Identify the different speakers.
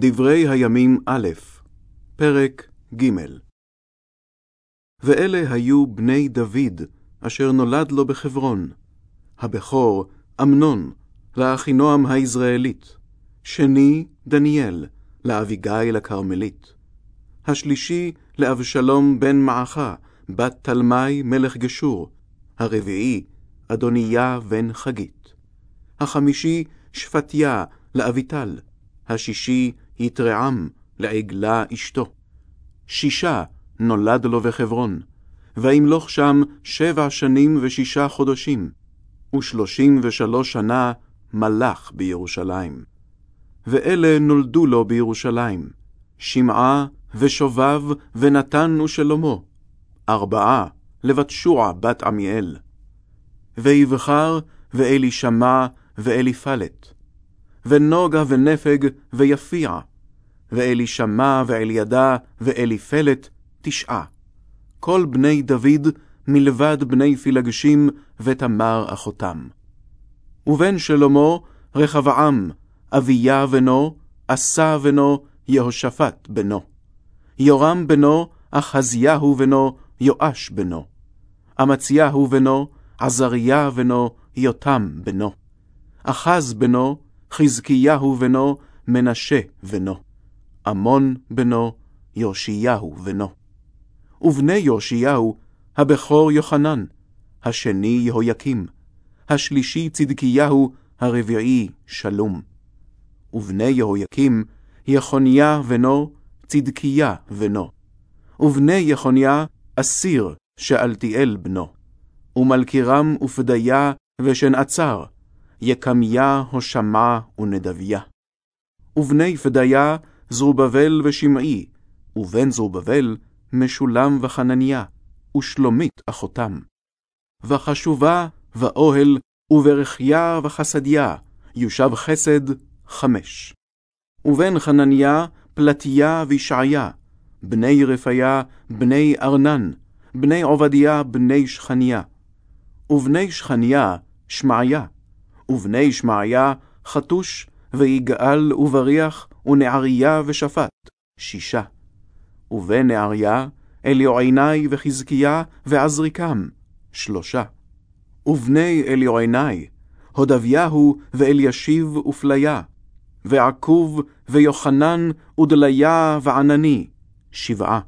Speaker 1: דברי הימים א', פרק ג' ואלה היו בני דוד, אשר נולד לו בחברון. הבכור, אמנון, לאחינועם היזרעאלית. שני, דניאל, לאביגיל הכרמלית. השלישי, לאבשלום בן מעכה, בת תלמי מלך גשור. הרביעי, אדוניה בן חגית. החמישי, שפטיה, לאביטל. השישי, יתרעם, לעגלה אשתו. שישה נולד לו בחברון, וימלוך שם שבע שנים ושישה חודשים, ושלושים ושלוש שנה מלך בירושלים. ואלה נולדו לו בירושלים, שמעה ושובב ונתן ושלמה, ארבעה לבת שוע בת עמיאל. ויבחר ואלישמע ואליפלת, ונוגה ונפג ויפיע, ואלישמע ואלידע ואליפלת תשעה. כל בני דוד מלבד בני פילגשים ותמר אחותם. ובן שלמה רחבעם, אביה בנו, עשה בנו, יהושפט בנו. יורם בנו, אחזיהו בנו, יואש בנו. אמציהו בנו, עזריה בנו, יותם בנו. אחז בנו, חזקיהו בנו, מנשה בנו. עמון בנו, יאשיהו בנו. ובני יאשיהו, הבכור יוחנן, השני יהויקים, השלישי צדקיהו, הרביעי שלום. ובני יהויקים, יחוניה בנו, צדקיה בנו. ובני יחוניה, אסיר, שאלתיאל בנו. ומלכירם ופדיה ושנעצר, יקמיה, הושמה ונדביה. ובני פדיה, זרובבל ושמעי, ובן זרובבל, משולם וחנניה, ושלומית אחותם. וחשובה, ואוהל, וברכיה וחסדיה, יושב חסד, חמש. ובן חנניה, פלטיה וישעיה, בני רפיה, בני ארנן, בני עובדיה, בני שכניה. ובני שכניה, שמעיה, ובני שמעיה, חתוש, ויגאל ובריח, ונעריה ושפט, שישה. ובן נעריה, אליועיני וחזקיה ועזריקם, שלושה. ובני אליועיני, הודביהו ואלישיב ופליה, ועקוב ויוחנן ודליה וענני, שבעה.